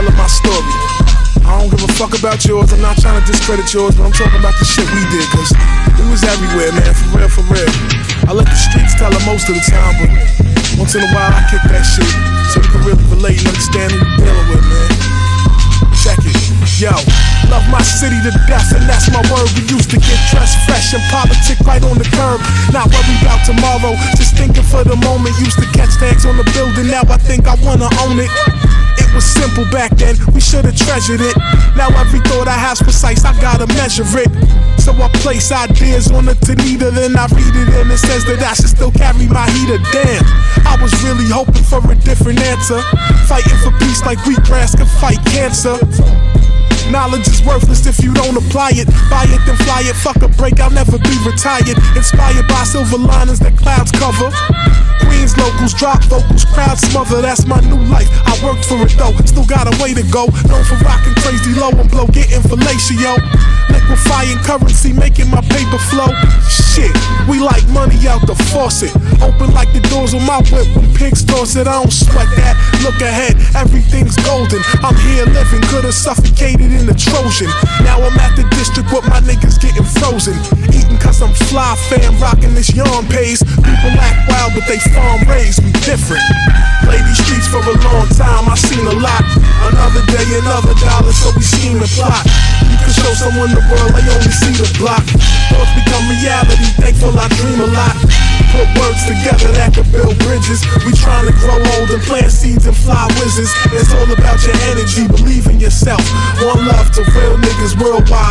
telling my story. I don't give a fuck about yours, I'm not trying to discredit yours, but I'm talking about the shit we did, cause it was everywhere, man, for real, for real. I let the streets tell it most of the time, but once in a while I kick that shit so you can really relate and understand who you're dealing with, man. Check it. Yo, love my city to death, and that's my word. We used to get dressed fresh and politic right on the curb. Not worry about tomorrow, just thinking for the moment. Used to catch tags on the building, now I think I wanna own it. Was simple back then, we should've treasured it. Now every thought I have's precise, I gotta measure it. So I place ideas on the Tanita, then I read it and it says that I should still carry my heater. Damn, I was really hoping for a different answer. Fighting for peace like wheatgrass can fight cancer. Knowledge is worthless if you don't apply it. Buy it, then fly it. Fuck a break, I'll never be retired. Inspired by silver linings that clouds cover. Queens locals drop vocals, crowd smother. That's my new life. I worked for it though, still got a way to go. Known for rocking crazy low and blow, getting fellatio. Liquefying currency, making my paper flow. Shit, we like money out the faucet. Open like the doors on my whip when pigs toss it. I don't sweat that. Look ahead, everything's golden. I'm here living, could've suffocated in the Trojan. Now I'm at the district with my niggas getting frozen. I'm fly fam, rocking this yarn pays. People act wild, but they farm raised, we different. Play these streets for a long time, I seen a lot. Another day, another dollar, so we scheme and plot. You can show someone the world, they only see the block. Thoughts become reality, thankful I dream a lot. Put words together that could build bridges. We trying to grow old and plant seeds and fly wizards. It's all about your energy, believe in yourself. One love to real niggas worldwide,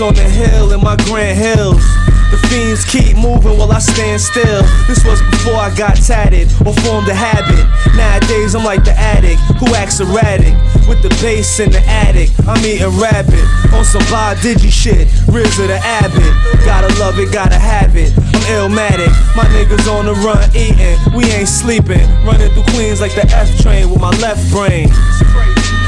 on the hill in my Grand Hills. The fiends keep moving while I stand still. This was before I got tatted or formed a habit. Nowadays I'm like the addict who acts erratic. With the bass in the attic, I'm eating rabbit. On some Bobby Digi shit, RZA the Abbott. Gotta love it, gotta have it. I'm illmatic. My niggas on the run eating, we ain't sleeping. Running through Queens like the F train with my left brain.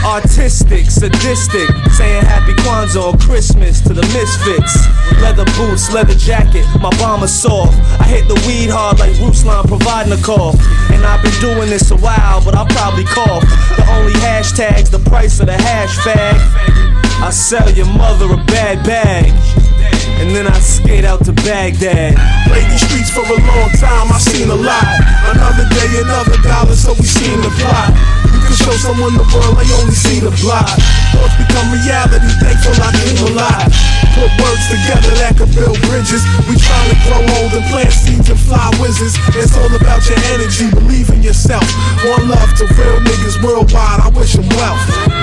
Artistic, sadistic, saying happy Kwanzaa on Christmas to the misfits. Leather boots, leather jacket, my bomber soft. I hit the weed hard like Ruslan providing a cough. And I've been doing this a while, but I'll probably cough. The only hashtag's the price of the hash fag. I sell your mother a bad bag. And then I skate out to Baghdad. Played these streets for a long time, I seen a lot. Another day, another dollar, so we seen the plot. Show someone the world, they only see the plot. Thoughts become reality, thankful I dream a lot. Put words together that could build bridges. We trying to grow old and plant seeds and fly wizards. It's all about your energy, believe in yourself. One love to real niggas worldwide, I wish them wealth.